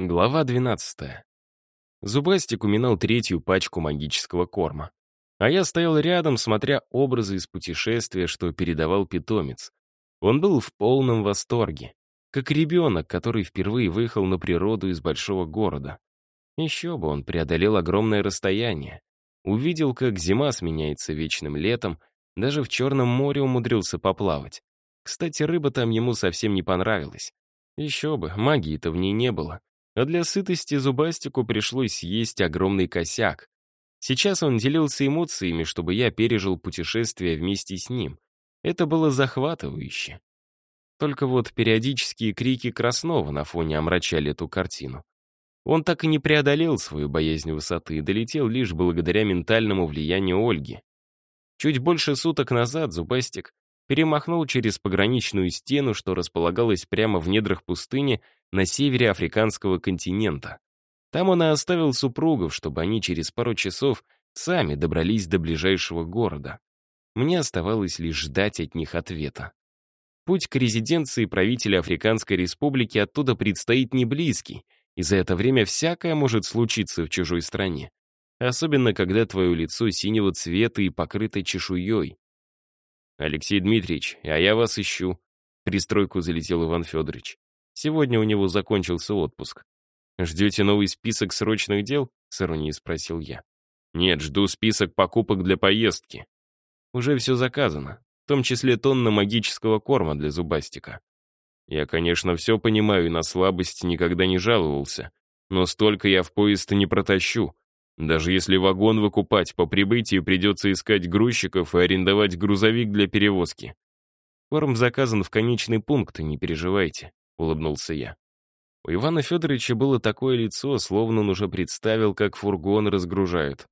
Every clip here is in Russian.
Глава 12. Зубастик уминал третью пачку магического корма. А я стоял рядом, смотря образы из путешествия, что передавал питомец. Он был в полном восторге. Как ребенок, который впервые выехал на природу из большого города. Еще бы он преодолел огромное расстояние. Увидел, как зима сменяется вечным летом, даже в Черном море умудрился поплавать. Кстати, рыба там ему совсем не понравилась. Еще бы, магии-то в ней не было а для сытости зубастику пришлось съесть огромный косяк. Сейчас он делился эмоциями, чтобы я пережил путешествие вместе с ним. Это было захватывающе. Только вот периодические крики Краснова на фоне омрачали эту картину. Он так и не преодолел свою боязнь высоты и долетел лишь благодаря ментальному влиянию Ольги. Чуть больше суток назад Зубастик перемахнул через пограничную стену, что располагалась прямо в недрах пустыни на севере африканского континента. Там он и оставил супругов, чтобы они через пару часов сами добрались до ближайшего города. Мне оставалось лишь ждать от них ответа. Путь к резиденции правителя Африканской республики оттуда предстоит не близкий, и за это время всякое может случиться в чужой стране. Особенно, когда твое лицо синего цвета и покрыто чешуей. «Алексей Дмитриевич, а я вас ищу». Пристройку залетел Иван Федорович. Сегодня у него закончился отпуск. «Ждете новый список срочных дел?» — с иронией спросил я. «Нет, жду список покупок для поездки. Уже все заказано, в том числе тонна магического корма для зубастика. Я, конечно, все понимаю и на слабость никогда не жаловался, но столько я в поезд не протащу. Даже если вагон выкупать, по прибытии придется искать грузчиков и арендовать грузовик для перевозки. Корм заказан в конечный пункт, не переживайте, улыбнулся я. У Ивана Федоровича было такое лицо, словно он уже представил, как фургон разгружают.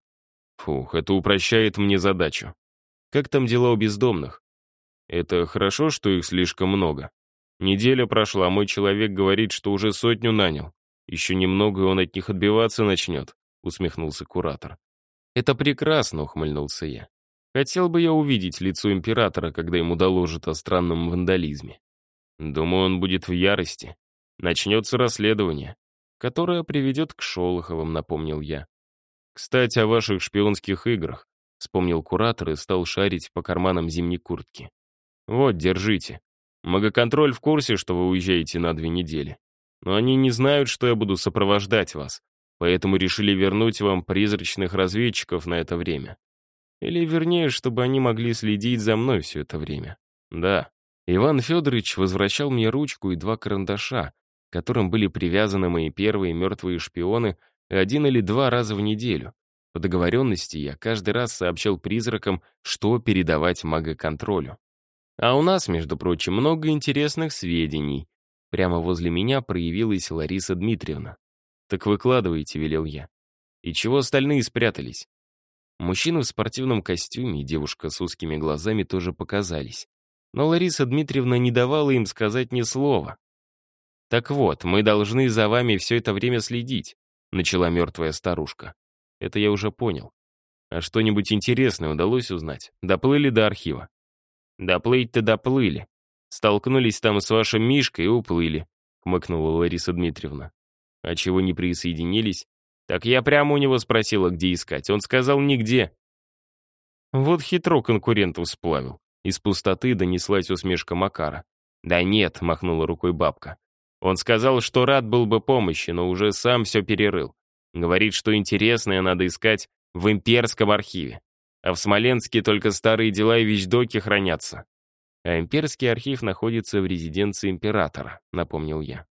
Фух, это упрощает мне задачу. Как там дела у бездомных? Это хорошо, что их слишком много. Неделя прошла, мой человек говорит, что уже сотню нанял. Еще немного, и он от них отбиваться начнет усмехнулся куратор. «Это прекрасно», — ухмыльнулся я. «Хотел бы я увидеть лицо императора, когда ему доложат о странном вандализме. Думаю, он будет в ярости. Начнется расследование, которое приведет к Шолоховым», — напомнил я. «Кстати, о ваших шпионских играх», — вспомнил куратор и стал шарить по карманам зимней куртки. «Вот, держите. Магоконтроль в курсе, что вы уезжаете на две недели. Но они не знают, что я буду сопровождать вас поэтому решили вернуть вам призрачных разведчиков на это время. Или, вернее, чтобы они могли следить за мной все это время. Да, Иван Федорович возвращал мне ручку и два карандаша, которым были привязаны мои первые мертвые шпионы один или два раза в неделю. По договоренности я каждый раз сообщал призракам, что передавать магоконтролю. А у нас, между прочим, много интересных сведений. Прямо возле меня проявилась Лариса Дмитриевна. «Так выкладывайте», — велел я. «И чего остальные спрятались?» Мужчина в спортивном костюме и девушка с узкими глазами тоже показались. Но Лариса Дмитриевна не давала им сказать ни слова. «Так вот, мы должны за вами все это время следить», — начала мертвая старушка. Это я уже понял. А что-нибудь интересное удалось узнать? Доплыли до архива? Доплыть-то доплыли. Столкнулись там с вашим Мишкой и уплыли, хмыкнула Лариса Дмитриевна. А чего не присоединились? Так я прямо у него спросила, где искать. Он сказал, нигде. Вот хитро конкурентов сплавил. Из пустоты донеслась усмешка Макара. «Да нет», — махнула рукой бабка. Он сказал, что рад был бы помощи, но уже сам все перерыл. Говорит, что интересное надо искать в имперском архиве. А в Смоленске только старые дела и вещдоки хранятся. А имперский архив находится в резиденции императора, напомнил я.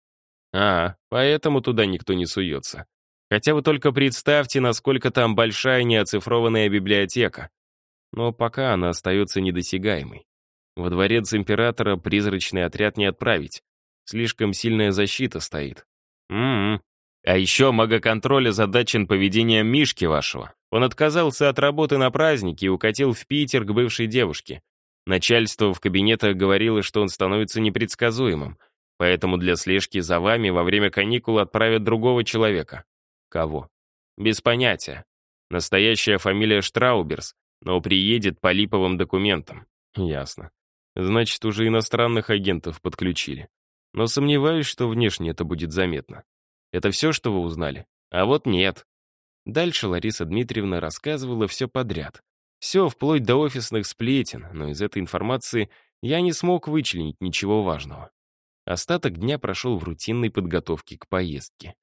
А, поэтому туда никто не суется. Хотя вы только представьте, насколько там большая неоцифрованная библиотека. Но пока она остается недосягаемой. Во дворец императора призрачный отряд не отправить. Слишком сильная защита стоит. М-м. А еще магоконтроля задачен поведением Мишки вашего. Он отказался от работы на празднике и укатил в Питер к бывшей девушке. Начальство в кабинетах говорило, что он становится непредсказуемым — Поэтому для слежки за вами во время каникул отправят другого человека. Кого? Без понятия. Настоящая фамилия Штрауберс, но приедет по липовым документам. Ясно. Значит, уже иностранных агентов подключили. Но сомневаюсь, что внешне это будет заметно. Это все, что вы узнали? А вот нет. Дальше Лариса Дмитриевна рассказывала все подряд. Все, вплоть до офисных сплетен, но из этой информации я не смог вычленить ничего важного. Остаток дня прошел в рутинной подготовке к поездке.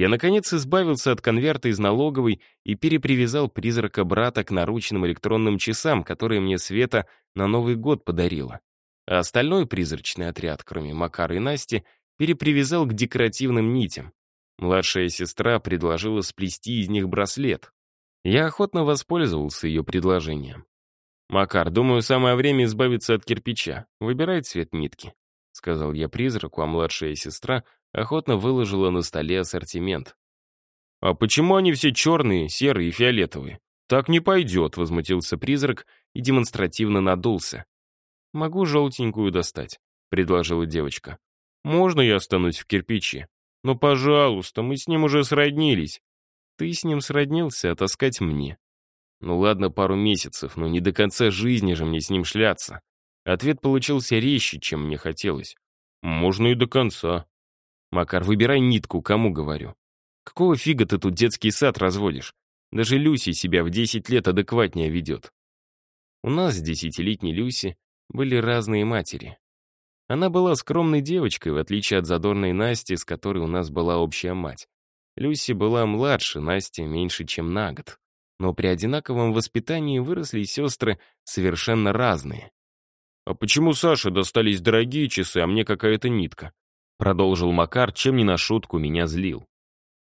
Я, наконец, избавился от конверта из налоговой и перепривязал призрака брата к наручным электронным часам, которые мне Света на Новый год подарила. А остальной призрачный отряд, кроме Макара и Насти, перепривязал к декоративным нитям. Младшая сестра предложила сплести из них браслет. Я охотно воспользовался ее предложением. «Макар, думаю, самое время избавиться от кирпича. Выбирай цвет нитки», — сказал я призраку, а младшая сестра охотно выложила на столе ассортимент. «А почему они все черные, серые и фиолетовые? Так не пойдет», — возмутился призрак и демонстративно надулся. «Могу желтенькую достать», — предложила девочка. «Можно я останусь в кирпиче? Но, пожалуйста, мы с ним уже сроднились». «Ты с ним сроднился, а таскать мне». «Ну ладно, пару месяцев, но не до конца жизни же мне с ним шляться». Ответ получился резче, чем мне хотелось. «Можно и до конца», «Макар, выбирай нитку, кому говорю. Какого фига ты тут детский сад разводишь? Даже Люси себя в 10 лет адекватнее ведет». У нас с десятилетней Люси были разные матери. Она была скромной девочкой, в отличие от задорной Насти, с которой у нас была общая мать. Люси была младше, Насти меньше, чем на год. Но при одинаковом воспитании выросли сестры совершенно разные. «А почему Саше достались дорогие часы, а мне какая-то нитка?» Продолжил Макар, чем не на шутку меня злил.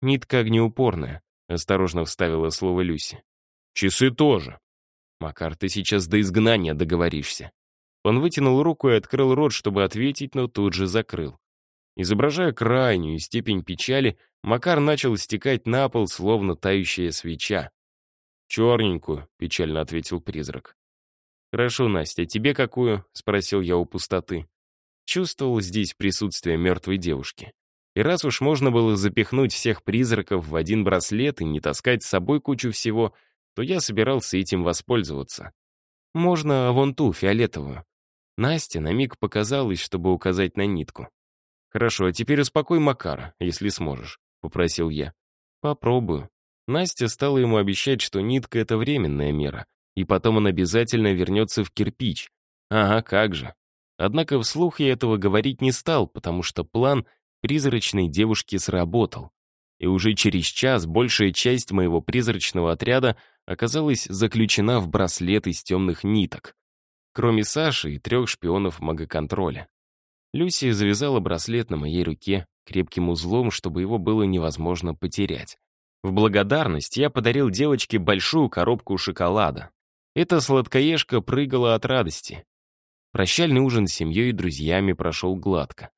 «Нитка огнеупорная», — осторожно вставила слово Люси. «Часы тоже». «Макар, ты сейчас до изгнания договоришься». Он вытянул руку и открыл рот, чтобы ответить, но тут же закрыл. Изображая крайнюю степень печали, Макар начал стекать на пол, словно тающая свеча. «Черненькую», — печально ответил призрак. «Хорошо, Настя, тебе какую?» — спросил я у пустоты чувствовал здесь присутствие мертвой девушки. И раз уж можно было запихнуть всех призраков в один браслет и не таскать с собой кучу всего, то я собирался этим воспользоваться. Можно вон ту, фиолетовую. Настя на миг показалась, чтобы указать на нитку. «Хорошо, а теперь успокой Макара, если сможешь», — попросил я. «Попробую». Настя стала ему обещать, что нитка — это временная мера, и потом он обязательно вернется в кирпич. Ага, как же. Однако вслух я этого говорить не стал, потому что план призрачной девушки сработал. И уже через час большая часть моего призрачного отряда оказалась заключена в браслет из темных ниток. Кроме Саши и трех шпионов магоконтроля. Люси завязала браслет на моей руке крепким узлом, чтобы его было невозможно потерять. В благодарность я подарил девочке большую коробку шоколада. Эта сладкоежка прыгала от радости. Прощальный ужин с семьей и друзьями прошел гладко.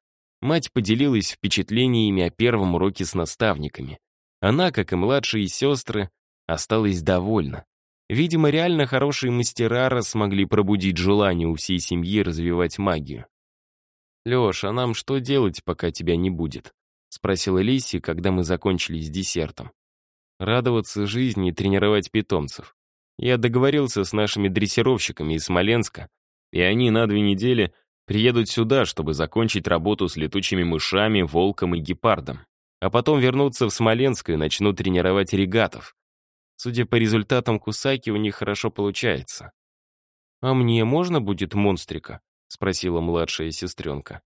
Мать поделилась впечатлениями о первом уроке с наставниками. Она, как и младшие сестры, осталась довольна. Видимо, реально хорошие мастера смогли пробудить желание у всей семьи развивать магию. «Леш, а нам что делать, пока тебя не будет?» — спросила Лиси, когда мы закончили с десертом. «Радоваться жизни и тренировать питомцев. Я договорился с нашими дрессировщиками из Смоленска, и они на две недели приедут сюда, чтобы закончить работу с летучими мышами, волком и гепардом. А потом вернуться в Смоленск и начнут тренировать регатов. Судя по результатам Кусаки, у них хорошо получается. «А мне можно будет монстрика?» — спросила младшая сестренка.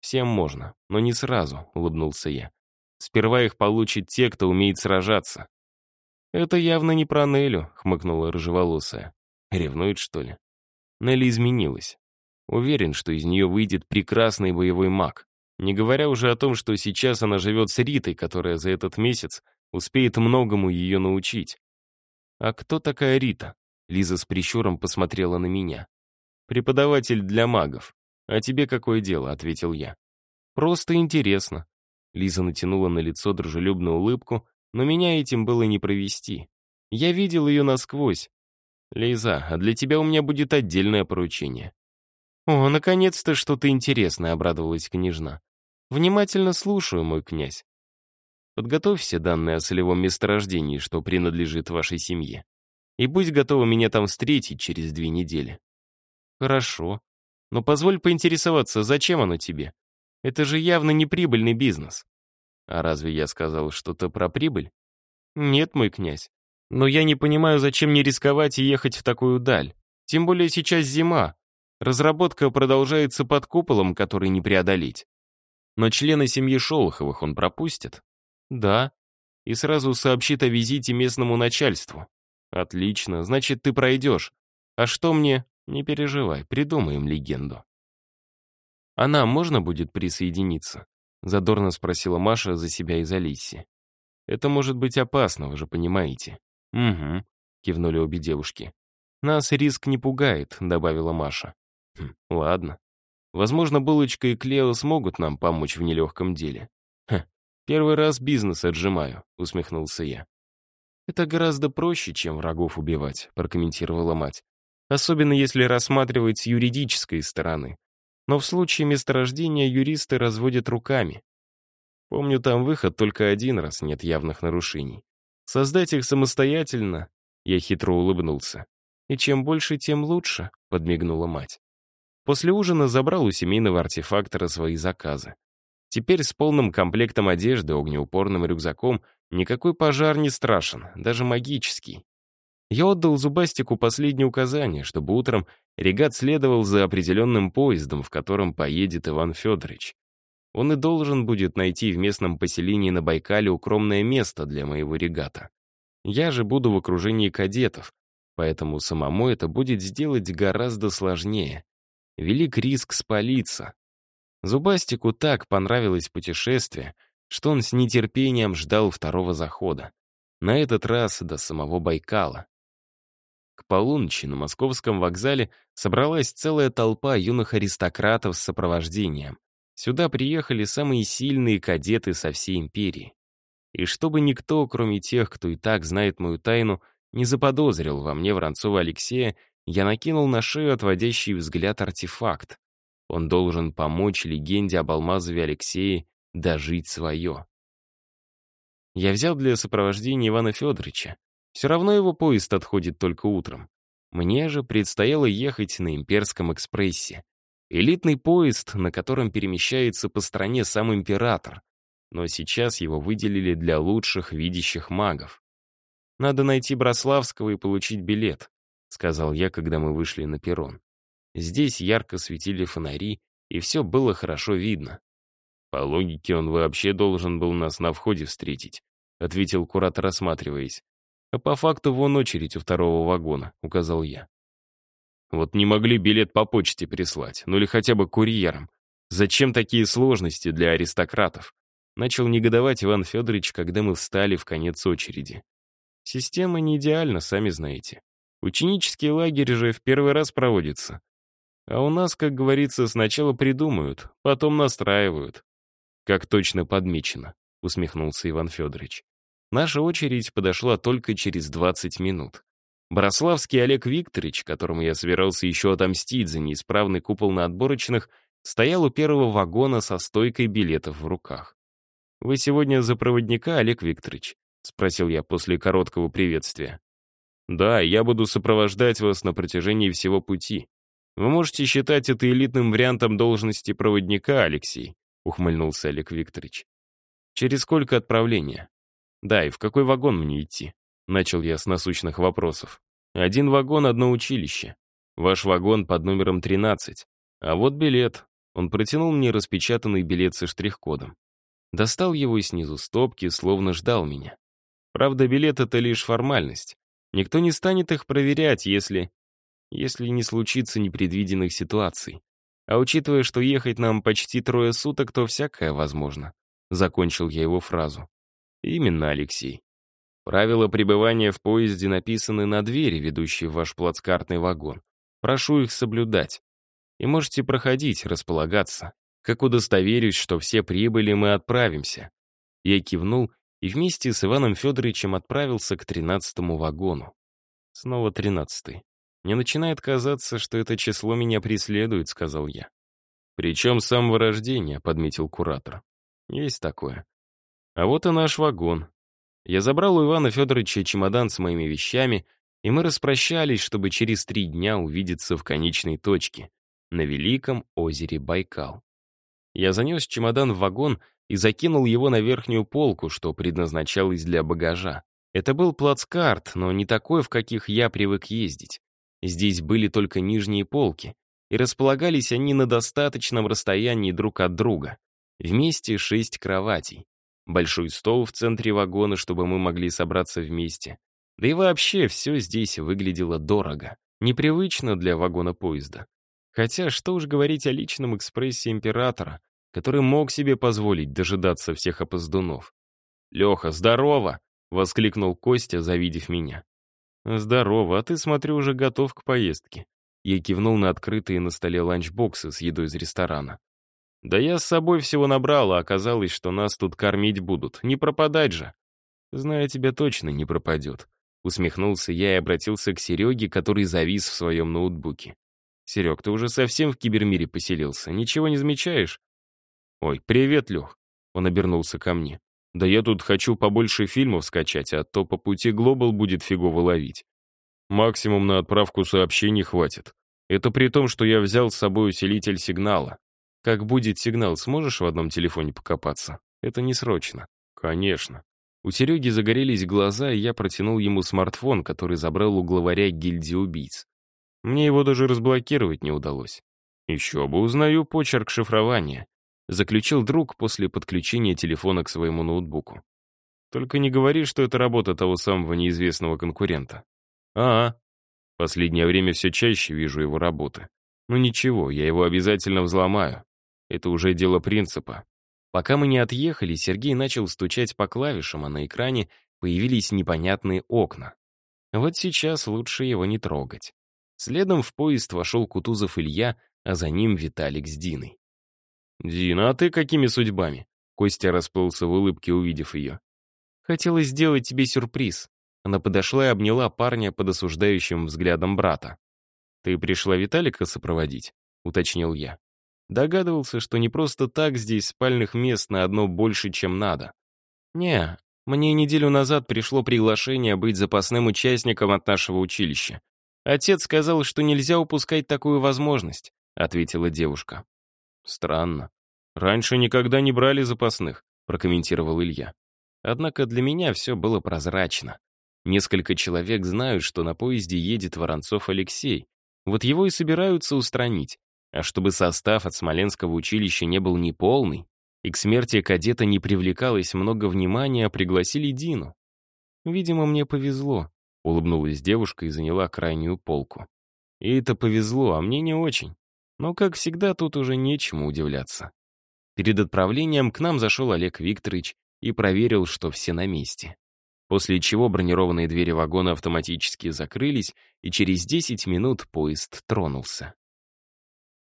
«Всем можно, но не сразу», — улыбнулся я. «Сперва их получат те, кто умеет сражаться». «Это явно не про Нелю», — хмыкнула рыжеволосая. «Ревнует, что ли?» Нелли изменилась. Уверен, что из нее выйдет прекрасный боевой маг. Не говоря уже о том, что сейчас она живет с Ритой, которая за этот месяц успеет многому ее научить. «А кто такая Рита?» Лиза с прищуром посмотрела на меня. «Преподаватель для магов. А тебе какое дело?» — ответил я. «Просто интересно». Лиза натянула на лицо дружелюбную улыбку, но меня этим было не провести. Я видел ее насквозь, «Лиза, а для тебя у меня будет отдельное поручение». «О, наконец-то что-то интересное», — обрадовалась княжна. «Внимательно слушаю, мой князь. Подготовь все данные о солевом месторождении, что принадлежит вашей семье. И будь готова меня там встретить через две недели». «Хорошо. Но позволь поинтересоваться, зачем оно тебе? Это же явно неприбыльный бизнес». А разве я сказал что-то про прибыль? Нет, мой князь. Но я не понимаю, зачем не рисковать и ехать в такую даль. Тем более сейчас зима. Разработка продолжается под куполом, который не преодолеть. Но члены семьи Шолоховых он пропустит? Да. И сразу сообщит о визите местному начальству. Отлично, значит, ты пройдешь. А что мне? Не переживай, придумаем легенду. А нам можно будет присоединиться? Задорно спросила Маша за себя из Алиси. Это может быть опасно, вы же понимаете. Угу, кивнули обе девушки. Нас риск не пугает, добавила Маша. Хм, ладно. Возможно, Булочка и Клео смогут нам помочь в нелегком деле. Ха, первый раз бизнес отжимаю, усмехнулся я. Это гораздо проще, чем врагов убивать, прокомментировала мать. Особенно если рассматривать с юридической стороны. Но в случае месторождения юристы разводят руками. Помню, там выход только один раз, нет явных нарушений. Создать их самостоятельно, я хитро улыбнулся. И чем больше, тем лучше, подмигнула мать. После ужина забрал у семейного артефактора свои заказы. Теперь с полным комплектом одежды, огнеупорным рюкзаком, никакой пожар не страшен, даже магический. Я отдал Зубастику последнее указание, чтобы утром регат следовал за определенным поездом, в котором поедет Иван Федорович. Он и должен будет найти в местном поселении на Байкале укромное место для моего регата. Я же буду в окружении кадетов, поэтому самому это будет сделать гораздо сложнее. Велик риск спалиться. Зубастику так понравилось путешествие, что он с нетерпением ждал второго захода. На этот раз до самого Байкала. К полуночи на московском вокзале собралась целая толпа юных аристократов с сопровождением. Сюда приехали самые сильные кадеты со всей империи. И чтобы никто, кроме тех, кто и так знает мою тайну, не заподозрил во мне Воронцова Алексея, я накинул на шею отводящий взгляд артефакт. Он должен помочь легенде об Алмазове Алексее дожить свое. Я взял для сопровождения Ивана Федоровича. Все равно его поезд отходит только утром. Мне же предстояло ехать на имперском экспрессе. Элитный поезд, на котором перемещается по стране сам император. Но сейчас его выделили для лучших видящих магов. Надо найти Брославского и получить билет сказал я, когда мы вышли на перрон. Здесь ярко светили фонари, и все было хорошо видно. По логике, он вообще должен был нас на входе встретить, ответил куратор, осматриваясь. А по факту вон очередь у второго вагона, указал я. Вот не могли билет по почте прислать, ну или хотя бы курьером. Зачем такие сложности для аристократов? Начал негодовать Иван Федорович, когда мы встали в конец очереди. Система не идеальна, сами знаете. Ученический лагерь же в первый раз проводится. А у нас, как говорится, сначала придумают, потом настраивают. Как точно подмечено, усмехнулся Иван Федорович. Наша очередь подошла только через 20 минут. Брославский Олег Викторович, которому я собирался еще отомстить за неисправный купол на отборочных, стоял у первого вагона со стойкой билетов в руках. «Вы сегодня за проводника, Олег Викторович?» — спросил я после короткого приветствия. Да, я буду сопровождать вас на протяжении всего пути. Вы можете считать это элитным вариантом должности проводника, Алексей, ухмыльнулся Олег Викторович. Через сколько отправления? Да, и в какой вагон мне идти? Начал я с насущных вопросов. Один вагон, одно училище. Ваш вагон под номером 13. А вот билет. Он протянул мне распечатанный билет со штрих-кодом. Достал его и снизу стопки, словно ждал меня. Правда, билет — это лишь формальность. Никто не станет их проверять, если... если не случится непредвиденных ситуаций. А учитывая, что ехать нам почти трое суток, то всякое возможно. Закончил я его фразу. Именно, Алексей. Правила пребывания в поезде написаны на двери, ведущей в ваш плацкартный вагон. Прошу их соблюдать. И можете проходить, располагаться. Как удостоверюсь, что все прибыли, мы отправимся. Я кивнул и вместе с Иваном Федоровичем отправился к тринадцатому вагону. Снова тринадцатый. Мне начинает казаться, что это число меня преследует, сказал я. Причем с самого рождения, подметил куратор. Есть такое. А вот и наш вагон. Я забрал у Ивана Федоровича чемодан с моими вещами, и мы распрощались, чтобы через три дня увидеться в конечной точке, на великом озере Байкал. Я занес чемодан в вагон и закинул его на верхнюю полку, что предназначалось для багажа. Это был плацкарт, но не такой, в каких я привык ездить. Здесь были только нижние полки, и располагались они на достаточном расстоянии друг от друга. Вместе шесть кроватей. Большой стол в центре вагона, чтобы мы могли собраться вместе. Да и вообще все здесь выглядело дорого. Непривычно для вагона поезда. Хотя, что уж говорить о личном экспрессе императора, который мог себе позволить дожидаться всех опоздунов. «Леха, здорово!» — воскликнул Костя, завидев меня. «Здорово, а ты, смотрю, уже готов к поездке». Я кивнул на открытые на столе ланчбоксы с едой из ресторана. «Да я с собой всего набрал, а оказалось, что нас тут кормить будут. Не пропадать же!» «Знаю, тебя точно не пропадет», — усмехнулся я и обратился к Сереге, который завис в своем ноутбуке. «Серег, ты уже совсем в кибермире поселился, ничего не замечаешь?» «Ой, привет, Лех!» Он обернулся ко мне. «Да я тут хочу побольше фильмов скачать, а то по пути Глобал будет фигово ловить. Максимум на отправку сообщений хватит. Это при том, что я взял с собой усилитель сигнала. Как будет сигнал, сможешь в одном телефоне покопаться? Это не срочно. Конечно. У Сереги загорелись глаза, и я протянул ему смартфон, который забрал у главаря гильдии убийц. Мне его даже разблокировать не удалось. Еще бы узнаю почерк шифрования. Заключил друг после подключения телефона к своему ноутбуку. Только не говори, что это работа того самого неизвестного конкурента. А, -а. Последнее время все чаще вижу его работы. Ну ничего, я его обязательно взломаю. Это уже дело принципа. Пока мы не отъехали, Сергей начал стучать по клавишам, а на экране появились непонятные окна. Вот сейчас лучше его не трогать. Следом в поезд вошел Кутузов Илья, а за ним Виталик с Диной. «Дина, а ты какими судьбами?» Костя расплылся в улыбке, увидев ее. «Хотела сделать тебе сюрприз». Она подошла и обняла парня под осуждающим взглядом брата. «Ты пришла Виталика сопроводить?» — уточнил я. Догадывался, что не просто так здесь спальных мест на одно больше, чем надо. Не, мне неделю назад пришло приглашение быть запасным участником от нашего училища. Отец сказал, что нельзя упускать такую возможность, ответила девушка. Странно. Раньше никогда не брали запасных, прокомментировал Илья. Однако для меня все было прозрачно. Несколько человек знают, что на поезде едет Воронцов Алексей. Вот его и собираются устранить. А чтобы состав от Смоленского училища не был неполный, и к смерти кадета не привлекалось много внимания, пригласили Дину. «Видимо, мне повезло», — улыбнулась девушка и заняла крайнюю полку. И это повезло, а мне не очень. Но, как всегда, тут уже нечему удивляться. Перед отправлением к нам зашел Олег Викторович и проверил, что все на месте. После чего бронированные двери вагона автоматически закрылись, и через 10 минут поезд тронулся.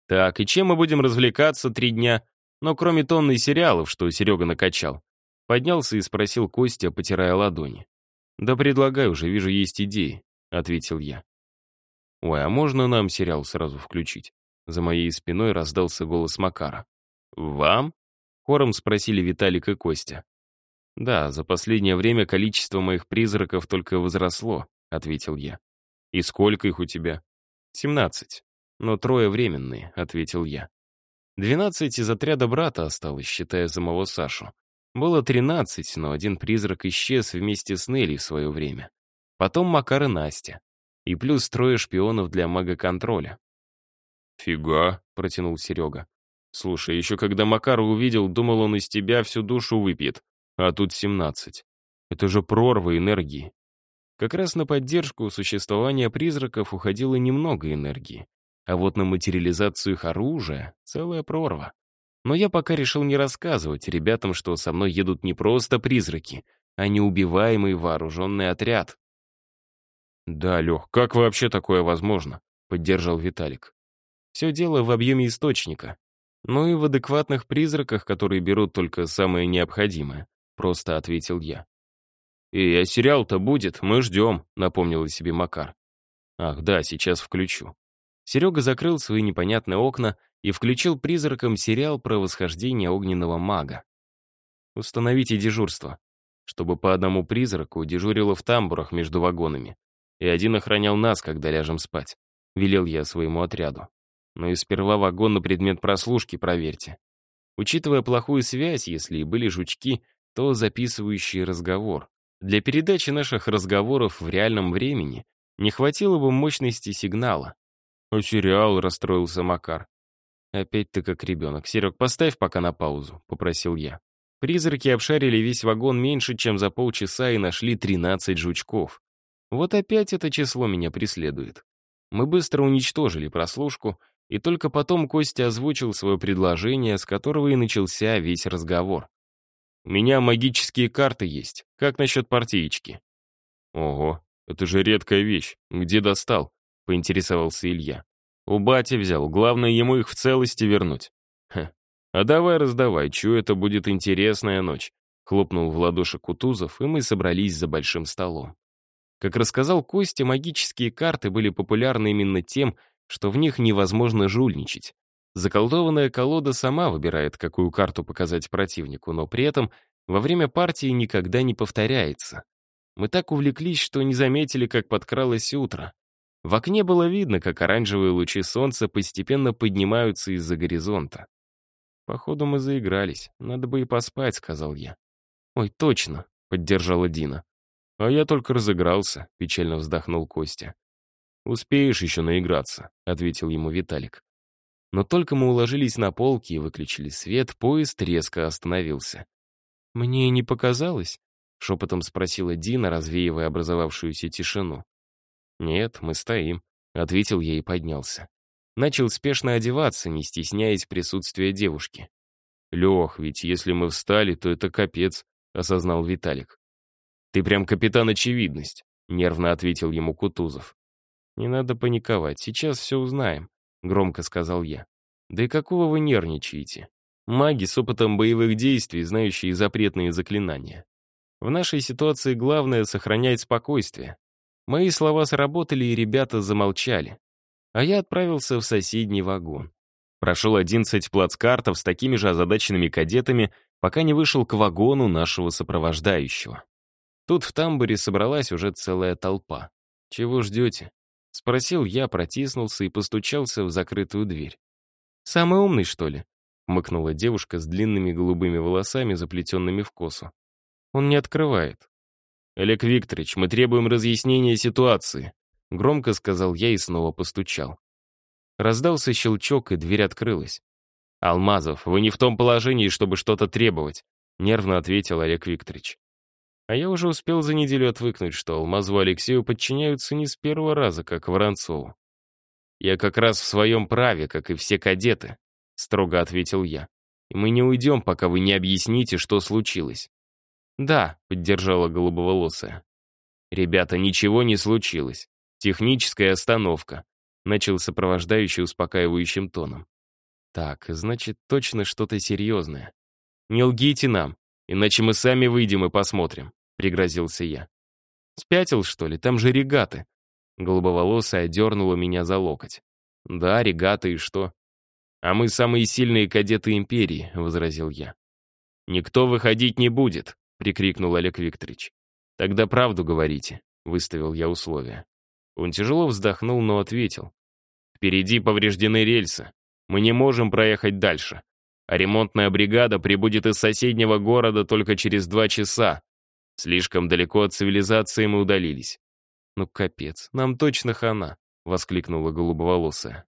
Так, и чем мы будем развлекаться три дня? Но кроме тонны сериалов, что Серега накачал. Поднялся и спросил Костя, потирая ладони. «Да предлагай уже, вижу, есть идеи», — ответил я. «Ой, а можно нам сериал сразу включить?» За моей спиной раздался голос Макара. «Вам?» — хором спросили Виталик и Костя. «Да, за последнее время количество моих призраков только возросло», — ответил я. «И сколько их у тебя?» «Семнадцать» но трое временные», — ответил я. «Двенадцать из отряда брата осталось, считая самого Сашу. Было тринадцать, но один призрак исчез вместе с Нелли в свое время. Потом Макар и Настя. И плюс трое шпионов для мага-контроля». «Фига», — протянул Серега. «Слушай, еще когда Макара увидел, думал, он из тебя всю душу выпьет. А тут семнадцать. Это же прорва энергии». Как раз на поддержку существования призраков уходило немного энергии. А вот на материализацию их оружия целая прорва. Но я пока решил не рассказывать ребятам, что со мной едут не просто призраки, а неубиваемый вооруженный отряд. «Да, Лех, как вообще такое возможно?» — поддержал Виталик. «Все дело в объеме источника. Ну и в адекватных призраках, которые берут только самое необходимое», — просто ответил я. «И а сериал-то будет, мы ждем», — напомнил себе Макар. «Ах, да, сейчас включу». Серега закрыл свои непонятные окна и включил призраком сериал про восхождение огненного мага. «Установите дежурство», чтобы по одному призраку дежурило в тамбурах между вагонами, и один охранял нас, когда ляжем спать. Велел я своему отряду. Но и сперва вагон на предмет прослушки проверьте. Учитывая плохую связь, если и были жучки, то записывающие разговор. Для передачи наших разговоров в реальном времени не хватило бы мощности сигнала. «А сериал?» — расстроился Макар. «Опять ты как ребенок. Серег, поставь пока на паузу», — попросил я. Призраки обшарили весь вагон меньше, чем за полчаса и нашли 13 жучков. Вот опять это число меня преследует. Мы быстро уничтожили прослушку, и только потом Костя озвучил свое предложение, с которого и начался весь разговор. «У меня магические карты есть. Как насчет партиечки?» «Ого, это же редкая вещь. Где достал?» — поинтересовался Илья. «У бати взял. Главное, ему их в целости вернуть». «Хе. А давай раздавай, чую, это будет интересная ночь», — хлопнул в ладоши Кутузов, и мы собрались за большим столом. Как рассказал Костя, магические карты были популярны именно тем, что в них невозможно жульничать. Заколдованная колода сама выбирает, какую карту показать противнику, но при этом во время партии никогда не повторяется. Мы так увлеклись, что не заметили, как подкралось утро. В окне было видно, как оранжевые лучи солнца постепенно поднимаются из-за горизонта. «Походу, мы заигрались. Надо бы и поспать», — сказал я. «Ой, точно», — поддержала Дина. «А я только разыгрался», — печально вздохнул Костя. «Успеешь еще наиграться», — ответил ему Виталик. Но только мы уложились на полки и выключили свет, поезд резко остановился. «Мне не показалось?» — шепотом спросила Дина, развеивая образовавшуюся тишину. «Нет, мы стоим», — ответил я и поднялся. Начал спешно одеваться, не стесняясь присутствия девушки. «Лех, ведь если мы встали, то это капец», — осознал Виталик. «Ты прям капитан очевидность», — нервно ответил ему Кутузов. «Не надо паниковать, сейчас все узнаем», — громко сказал я. «Да и какого вы нервничаете? Маги с опытом боевых действий, знающие запретные заклинания. В нашей ситуации главное — сохранять спокойствие. Мои слова сработали, и ребята замолчали. А я отправился в соседний вагон. Прошел 11 плацкартов с такими же озадаченными кадетами, пока не вышел к вагону нашего сопровождающего. Тут в тамбуре собралась уже целая толпа. «Чего ждете?» — спросил я, протиснулся и постучался в закрытую дверь. «Самый умный, что ли?» — мыкнула девушка с длинными голубыми волосами, заплетенными в косу. «Он не открывает». «Олег Викторович, мы требуем разъяснения ситуации», — громко сказал я и снова постучал. Раздался щелчок, и дверь открылась. «Алмазов, вы не в том положении, чтобы что-то требовать», — нервно ответил Олег Викторович. А я уже успел за неделю отвыкнуть, что Алмазу Алексею подчиняются не с первого раза, как Воронцову. «Я как раз в своем праве, как и все кадеты», — строго ответил я. «И мы не уйдем, пока вы не объясните, что случилось». «Да», — поддержала голубоволосая. «Ребята, ничего не случилось. Техническая остановка», — начал сопровождающий успокаивающим тоном. «Так, значит, точно что-то серьезное. Не лгите нам, иначе мы сами выйдем и посмотрим». — пригрозился я. «Спятил, что ли? Там же регаты». Голубоволосая дернула меня за локоть. «Да, регаты и что?» «А мы самые сильные кадеты империи», — возразил я. «Никто выходить не будет», — прикрикнул Олег Викторович. «Тогда правду говорите», — выставил я условия. Он тяжело вздохнул, но ответил. «Впереди повреждены рельсы. Мы не можем проехать дальше. А ремонтная бригада прибудет из соседнего города только через два часа. Слишком далеко от цивилизации мы удалились. «Ну, капец, нам точно хана!» — воскликнула голубоволосая.